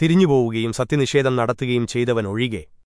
തിരിഞ്ഞുപോവുകയും സത്യനിഷേധം നടത്തുകയും ചെയ്തവനൊഴികെ.